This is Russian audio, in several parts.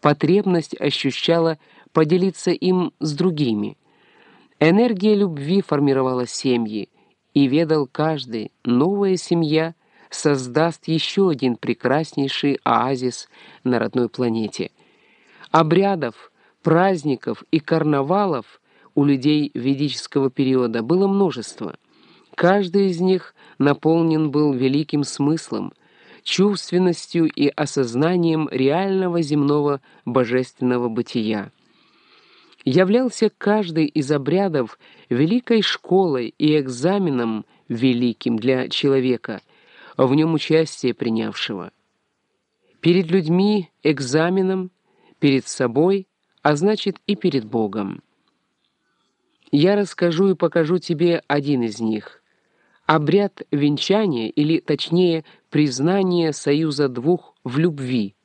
потребность ощущала поделиться им с другими. Энергия любви формировала семьи, и ведал каждый, новая семья создаст еще один прекраснейший оазис на родной планете. Обрядов, праздников и карнавалов у людей ведического периода было множество. Каждый из них наполнен был великим смыслом, чувственностью и осознанием реального земного божественного бытия. Являлся каждый из обрядов великой школой и экзаменом великим для человека, в нем участие принявшего. Перед людьми экзаменом, перед собой, а значит и перед Богом. Я расскажу и покажу тебе один из них. Обряд венчания, или, точнее, признание союза двух в любви.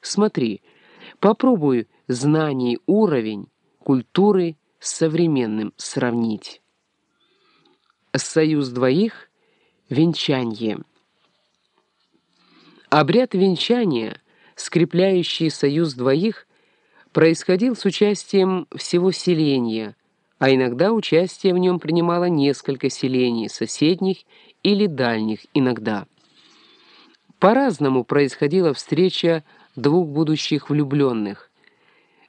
Смотри, попробуй знаний уровень культуры с современным сравнить. Союз двоих — венчание. Обряд венчания, скрепляющий союз двоих, происходил с участием всего селения, а иногда участие в нем принимало несколько селений, соседних или дальних иногда. По-разному происходила встреча двух будущих влюбленных.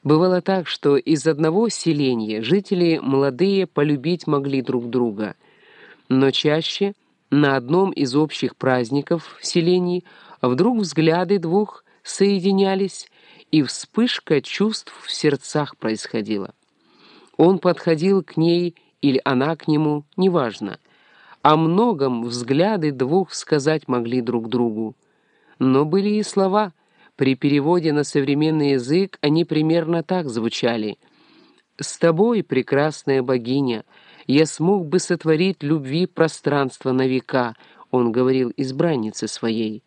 Бывало так, что из одного селения жители молодые полюбить могли друг друга, но чаще на одном из общих праздников в селении вдруг взгляды двух соединялись, и вспышка чувств в сердцах происходила. Он подходил к ней или она к нему, неважно. О многом взгляды двух сказать могли друг другу. Но были и слова. При переводе на современный язык они примерно так звучали. «С тобой, прекрасная богиня, я смог бы сотворить любви пространство на века», он говорил избраннице своей.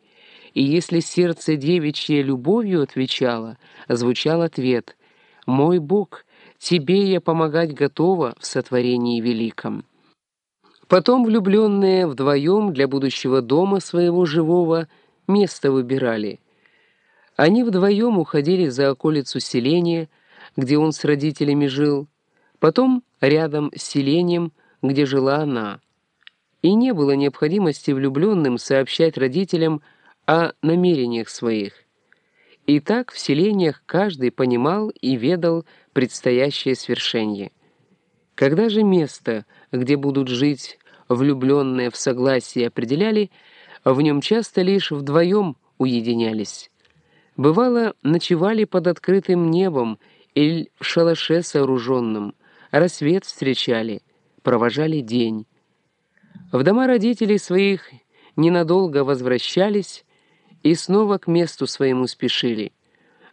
И если сердце девичье любовью отвечало, звучал ответ «Мой Бог, тебе я помогать готова в сотворении великом». Потом влюбленные вдвоем для будущего дома своего живого – место выбирали. Они вдвоем уходили за околицу селения, где он с родителями жил, потом рядом с селением, где жила она. И не было необходимости влюбленным сообщать родителям о намерениях своих. И так в селениях каждый понимал и ведал предстоящее свершение. Когда же место, где будут жить влюбленные в согласии определяли, в нем часто лишь вдвоем уединялись. Бывало, ночевали под открытым небом или в шалаше сооруженном, рассвет встречали, провожали день. В дома родителей своих ненадолго возвращались и снова к месту своему спешили.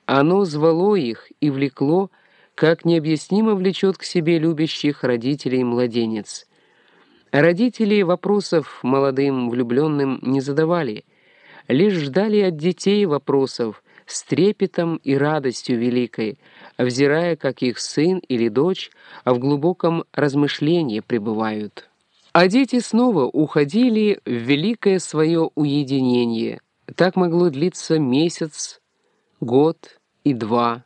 Оно звало их и влекло, как необъяснимо влечет к себе любящих родителей младенец — Родители вопросов молодым влюбленным не задавали, лишь ждали от детей вопросов с трепетом и радостью великой, взирая, как их сын или дочь в глубоком размышлении пребывают. А дети снова уходили в великое свое уединение. Так могло длиться месяц, год и два.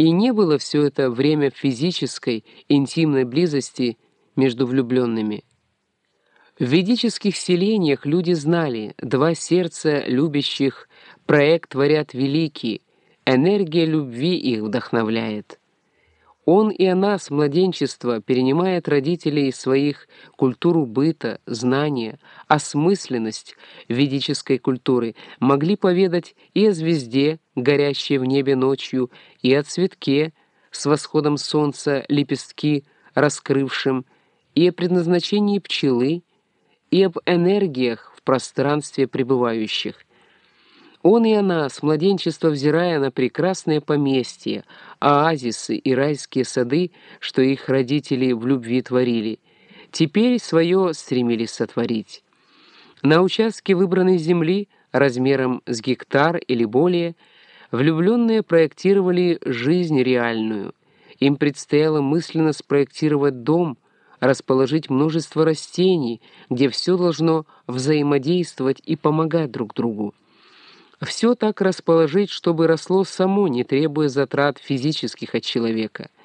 И не было все это время физической, интимной близости между влюбленными. В ведических селениях люди знали, два сердца любящих проект творят великий, энергия любви их вдохновляет. Он и она с младенчества перенимает родителей своих культуру быта, знания, осмысленность ведической культуры, могли поведать и о звезде, горящей в небе ночью, и о цветке, с восходом солнца лепестки раскрывшим, и о предназначении пчелы, и об энергиях в пространстве пребывающих. Он и она, с младенчества взирая на прекрасное поместье, оазисы и райские сады, что их родители в любви творили, теперь свое стремились сотворить. На участке выбранной земли, размером с гектар или более, влюбленные проектировали жизнь реальную. Им предстояло мысленно спроектировать дом – расположить множество растений, где все должно взаимодействовать и помогать друг другу. Все так расположить, чтобы росло само, не требуя затрат физических от человека –